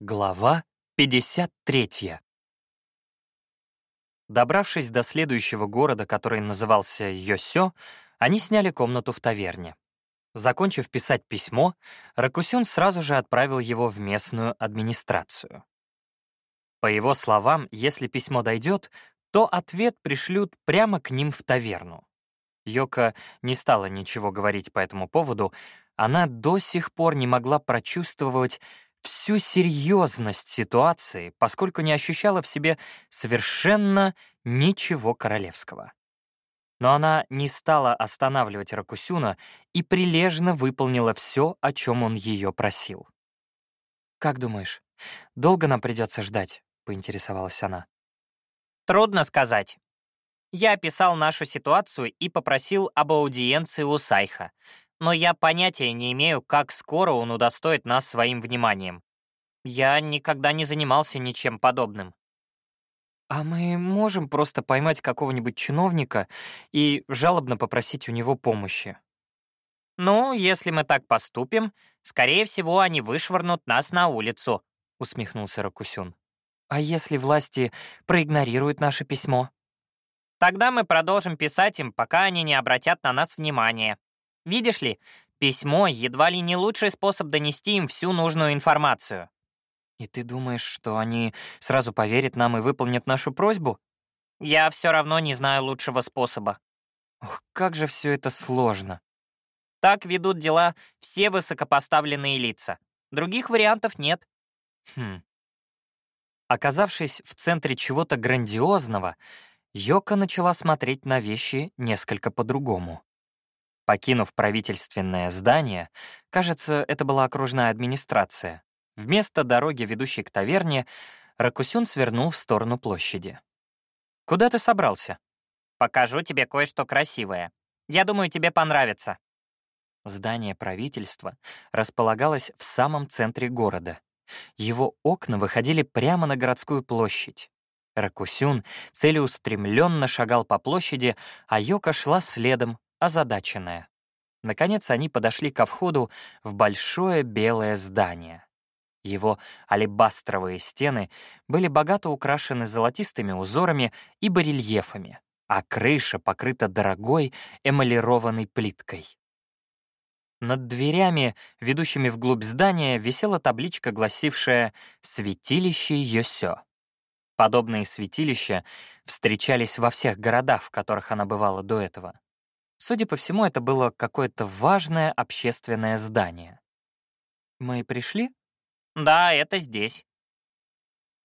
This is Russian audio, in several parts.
Глава 53. Добравшись до следующего города, который назывался Йосё, они сняли комнату в таверне. Закончив писать письмо, Ракусюн сразу же отправил его в местную администрацию. По его словам, если письмо дойдет, то ответ пришлют прямо к ним в таверну. Йока не стала ничего говорить по этому поводу, она до сих пор не могла прочувствовать, всю серьезность ситуации, поскольку не ощущала в себе совершенно ничего королевского. Но она не стала останавливать Ракусюна и прилежно выполнила все, о чем он ее просил. «Как думаешь, долго нам придется ждать?» — поинтересовалась она. Трудно сказать. Я описал нашу ситуацию и попросил об аудиенции у Сайха, но я понятия не имею, как скоро он удостоит нас своим вниманием. Я никогда не занимался ничем подобным. «А мы можем просто поймать какого-нибудь чиновника и жалобно попросить у него помощи?» «Ну, если мы так поступим, скорее всего, они вышвырнут нас на улицу», — усмехнулся Ракусюн. «А если власти проигнорируют наше письмо?» «Тогда мы продолжим писать им, пока они не обратят на нас внимание. Видишь ли, письмо едва ли не лучший способ донести им всю нужную информацию». «И ты думаешь, что они сразу поверят нам и выполнят нашу просьбу?» «Я все равно не знаю лучшего способа». Ох, как же все это сложно. Так ведут дела все высокопоставленные лица. Других вариантов нет. Хм. Оказавшись в центре чего-то грандиозного, Йока начала смотреть на вещи несколько по-другому. Покинув правительственное здание, кажется, это была окружная администрация, вместо дороги, ведущей к таверне, Ракусюн свернул в сторону площади. «Куда ты собрался?» «Покажу тебе кое-что красивое. Я думаю, тебе понравится». Здание правительства располагалось в самом центре города. Его окна выходили прямо на городскую площадь. Ракусюн целеустремленно шагал по площади, а Йока шла следом, озадаченная. Наконец они подошли ко входу в большое белое здание. Его алебастровые стены были богато украшены золотистыми узорами и барельефами, а крыша покрыта дорогой эмалированной плиткой. Над дверями, ведущими вглубь здания, висела табличка, гласившая «Святилище Йосё». Подобные святилища встречались во всех городах, в которых она бывала до этого. Судя по всему, это было какое-то важное общественное здание. «Мы пришли?» «Да, это здесь».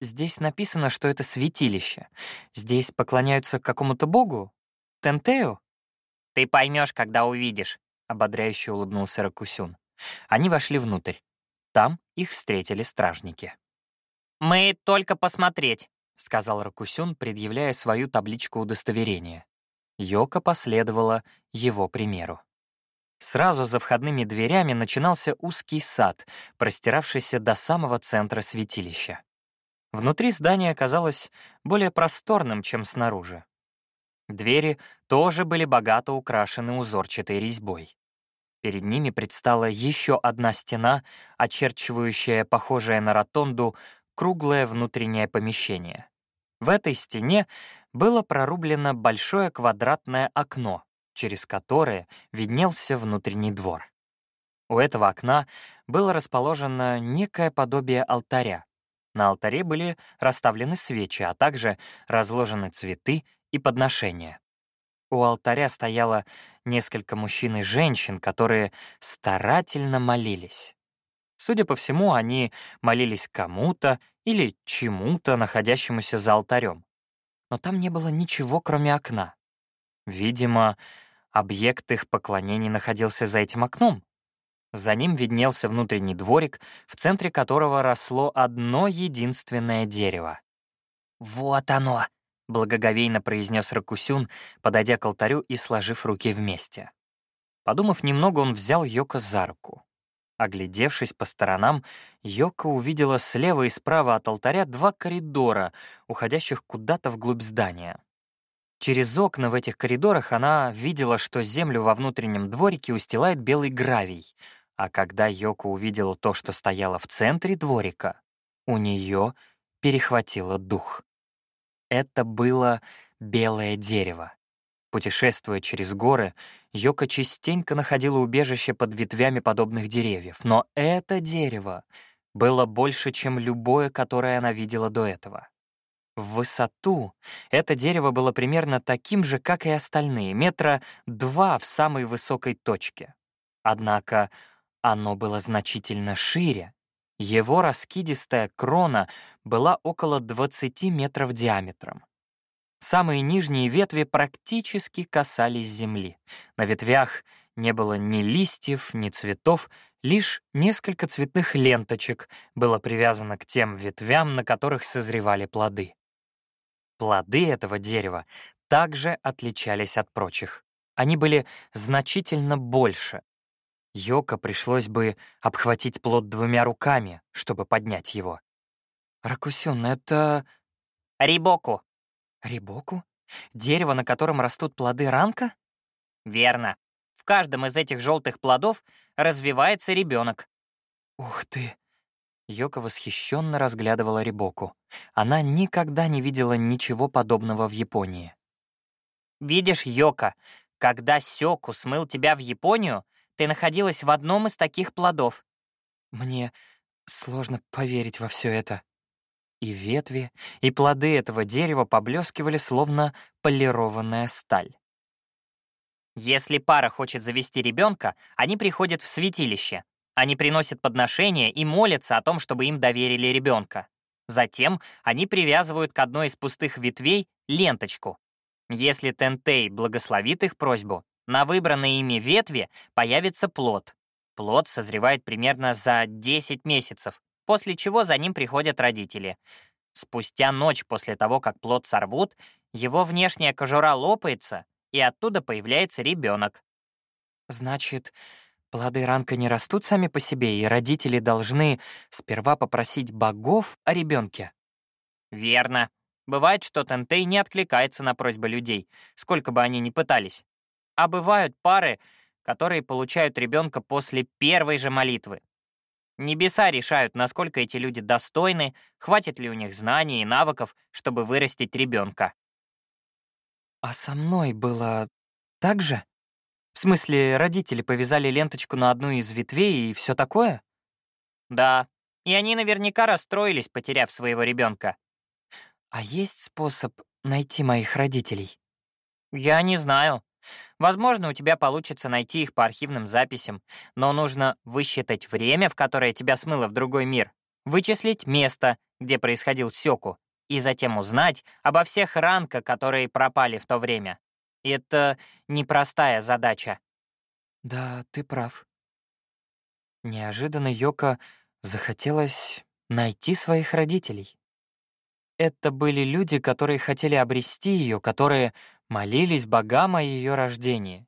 «Здесь написано, что это святилище. Здесь поклоняются какому-то богу? Тентею?» «Ты поймешь, когда увидишь», — ободряюще улыбнулся Ракусюн. Они вошли внутрь. Там их встретили стражники. «Мы только посмотреть», — сказал Ракусюн, предъявляя свою табличку удостоверения. Йока последовала его примеру. Сразу за входными дверями начинался узкий сад, простиравшийся до самого центра святилища. Внутри здание оказалось более просторным, чем снаружи. Двери тоже были богато украшены узорчатой резьбой. Перед ними предстала еще одна стена, очерчивающая похожее на ротонду круглое внутреннее помещение. В этой стене было прорублено большое квадратное окно, через которое виднелся внутренний двор. У этого окна было расположено некое подобие алтаря. На алтаре были расставлены свечи, а также разложены цветы и подношения. У алтаря стояло несколько мужчин и женщин, которые старательно молились. Судя по всему, они молились кому-то или чему-то, находящемуся за алтарем но там не было ничего, кроме окна. Видимо, объект их поклонений находился за этим окном. За ним виднелся внутренний дворик, в центре которого росло одно единственное дерево. «Вот оно!» — благоговейно произнес Ракусюн, подойдя к алтарю и сложив руки вместе. Подумав немного, он взял Йока за руку. Оглядевшись по сторонам, Йока увидела слева и справа от алтаря два коридора, уходящих куда-то вглубь здания. Через окна в этих коридорах она видела, что землю во внутреннем дворике устилает белый гравий, а когда Йока увидела то, что стояло в центре дворика, У нее перехватило дух. Это было белое дерево. Путешествуя через горы, Йока частенько находила убежище под ветвями подобных деревьев, но это дерево было больше, чем любое, которое она видела до этого. В высоту это дерево было примерно таким же, как и остальные, метра два в самой высокой точке. Однако оно было значительно шире. Его раскидистая крона была около 20 метров диаметром. Самые нижние ветви практически касались земли. На ветвях не было ни листьев, ни цветов, лишь несколько цветных ленточек было привязано к тем ветвям, на которых созревали плоды. Плоды этого дерева также отличались от прочих. Они были значительно больше. Йока пришлось бы обхватить плод двумя руками, чтобы поднять его. «Ракусюн, это...» «Рибоку». «Рибоку? Дерево, на котором растут плоды ранка?» «Верно. В каждом из этих желтых плодов развивается ребенок. «Ух ты!» Йока восхищенно разглядывала Рибоку. Она никогда не видела ничего подобного в Японии. «Видишь, Йока, когда Сёку смыл тебя в Японию, ты находилась в одном из таких плодов». «Мне сложно поверить во все это». И ветви, и плоды этого дерева поблескивали, словно полированная сталь. Если пара хочет завести ребенка, они приходят в святилище, они приносят подношения и молятся о том, чтобы им доверили ребенка. Затем они привязывают к одной из пустых ветвей ленточку. Если Тентей благословит их просьбу, на выбранной ими ветви появится плод. Плод созревает примерно за 10 месяцев, после чего за ним приходят родители. Спустя ночь после того, как плод сорвут, его внешняя кожура лопается, и оттуда появляется ребенок. Значит, Плоды ранка не растут сами по себе, и родители должны сперва попросить богов о ребенке. Верно. Бывает, что Тентей не откликается на просьбы людей, сколько бы они ни пытались. А бывают пары, которые получают ребенка после первой же молитвы. Небеса решают, насколько эти люди достойны, хватит ли у них знаний и навыков, чтобы вырастить ребенка. А со мной было так же? В смысле, родители повязали ленточку на одну из ветвей и все такое? Да, и они наверняка расстроились, потеряв своего ребенка. А есть способ найти моих родителей? Я не знаю. Возможно, у тебя получится найти их по архивным записям, но нужно высчитать время, в которое тебя смыло в другой мир, вычислить место, где происходил Сёку, и затем узнать обо всех ранка, которые пропали в то время. Это непростая задача. Да, ты прав. Неожиданно Йока захотелось найти своих родителей. Это были люди, которые хотели обрести ее, которые молились богам о ее рождении.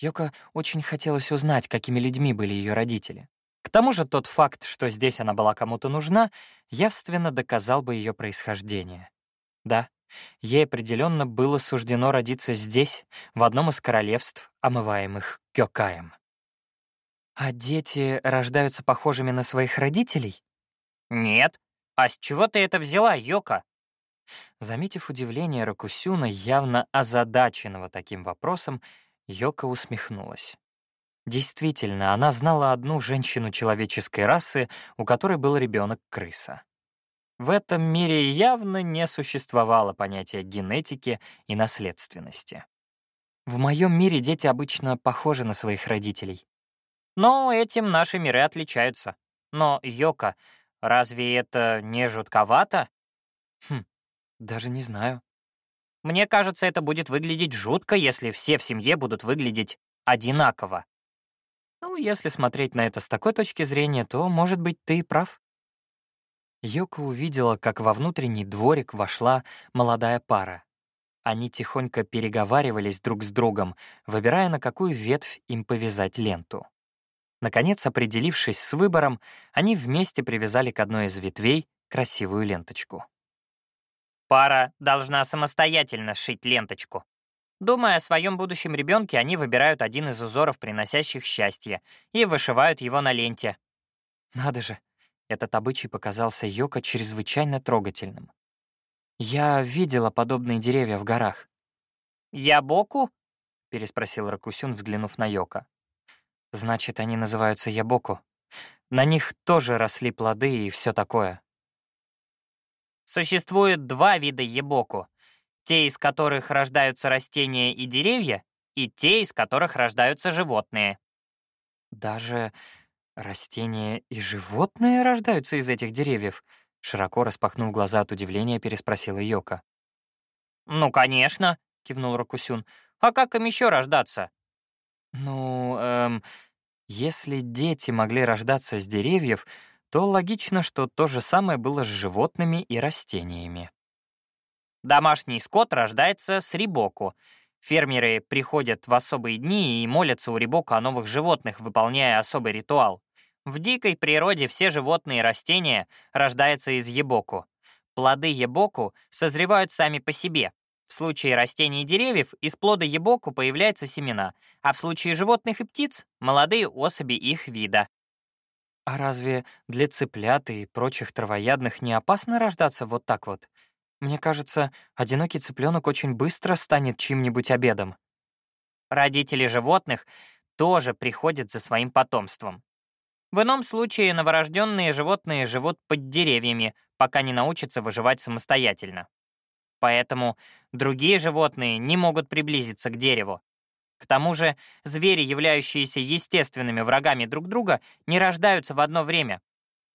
Йока очень хотелось узнать, какими людьми были ее родители. К тому же тот факт, что здесь она была кому-то нужна, явственно доказал бы ее происхождение. Да, Ей определенно было суждено родиться здесь, в одном из королевств, омываемых Кёкаем. А дети рождаются похожими на своих родителей? Нет. А с чего ты это взяла, Йока? Заметив удивление Ракусюна, явно озадаченного таким вопросом, Йока усмехнулась. Действительно, она знала одну женщину человеческой расы, у которой был ребенок-крыса. В этом мире явно не существовало понятия генетики и наследственности. В моем мире дети обычно похожи на своих родителей. Но этим наши миры отличаются. Но, Йока, разве это не жутковато? Хм, даже не знаю. Мне кажется, это будет выглядеть жутко, если все в семье будут выглядеть одинаково. Ну, если смотреть на это с такой точки зрения, то, может быть, ты и прав. Йока увидела, как во внутренний дворик вошла молодая пара. Они тихонько переговаривались друг с другом, выбирая, на какую ветвь им повязать ленту. Наконец, определившись с выбором, они вместе привязали к одной из ветвей красивую ленточку. Пара должна самостоятельно сшить ленточку. Думая о своем будущем ребенке, они выбирают один из узоров, приносящих счастье, и вышивают его на ленте. Надо же, Этот обычай показался Йоко чрезвычайно трогательным. «Я видела подобные деревья в горах». «Ябоку?» — переспросил Ракусюн, взглянув на Йока. «Значит, они называются ябоку. На них тоже росли плоды и все такое». Существует два вида ебоку. Те, из которых рождаются растения и деревья, и те, из которых рождаются животные. «Даже растения и животные рождаются из этих деревьев?» Широко распахнув глаза от удивления, переспросила Йока. «Ну, конечно», — кивнул Рокусюн. «А как им еще рождаться?» «Ну, эм, если дети могли рождаться с деревьев, то логично, что то же самое было с животными и растениями. Домашний скот рождается с рибоку. Фермеры приходят в особые дни и молятся у рибока о новых животных, выполняя особый ритуал. В дикой природе все животные и растения рождаются из ебоку. Плоды ебоку созревают сами по себе. В случае растений и деревьев из плода ебоку появляются семена, а в случае животных и птиц — молодые особи их вида. А разве для цыплят и прочих травоядных не опасно рождаться вот так вот? Мне кажется, одинокий цыпленок очень быстро станет чьим-нибудь обедом. Родители животных тоже приходят за своим потомством. В ином случае новорожденные животные живут под деревьями, пока не научатся выживать самостоятельно. Поэтому другие животные не могут приблизиться к дереву. К тому же звери, являющиеся естественными врагами друг друга, не рождаются в одно время.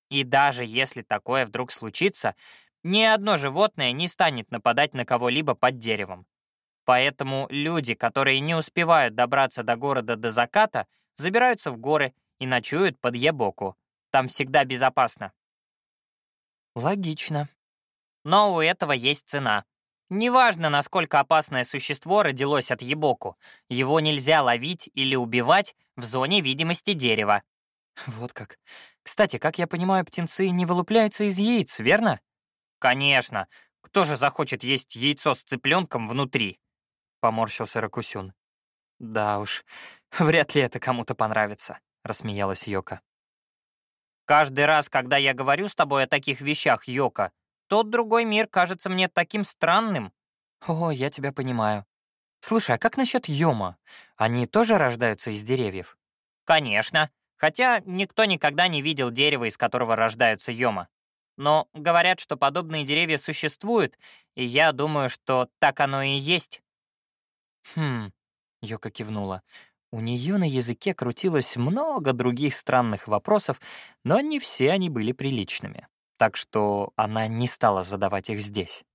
И даже если такое вдруг случится, ни одно животное не станет нападать на кого-либо под деревом. Поэтому люди, которые не успевают добраться до города до заката, забираются в горы и ночуют под Ебоку. Там всегда безопасно. Логично. Но у этого есть цена. Неважно, насколько опасное существо родилось от Ебоку, его нельзя ловить или убивать в зоне видимости дерева. Вот как. Кстати, как я понимаю, птенцы не вылупляются из яиц, верно? «Конечно. Кто же захочет есть яйцо с цыпленком внутри?» — поморщился Ракусюн. «Да уж, вряд ли это кому-то понравится», — рассмеялась Йока. «Каждый раз, когда я говорю с тобой о таких вещах, Йока, тот другой мир кажется мне таким странным». «О, я тебя понимаю. Слушай, а как насчет Йома? Они тоже рождаются из деревьев?» «Конечно. Хотя никто никогда не видел дерева, из которого рождаются Йома. Но говорят, что подобные деревья существуют, и я думаю, что так оно и есть. Хм, Йока кивнула. У нее на языке крутилось много других странных вопросов, но не все они были приличными. Так что она не стала задавать их здесь.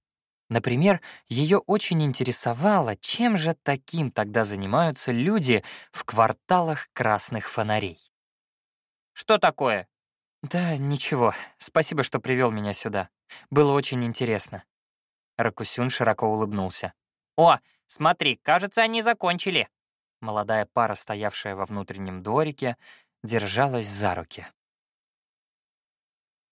Например, ее очень интересовало, чем же таким тогда занимаются люди в кварталах красных фонарей. «Что такое?» «Да, ничего. Спасибо, что привел меня сюда. Было очень интересно». Ракусюн широко улыбнулся. «О, смотри, кажется, они закончили». Молодая пара, стоявшая во внутреннем дворике, держалась за руки.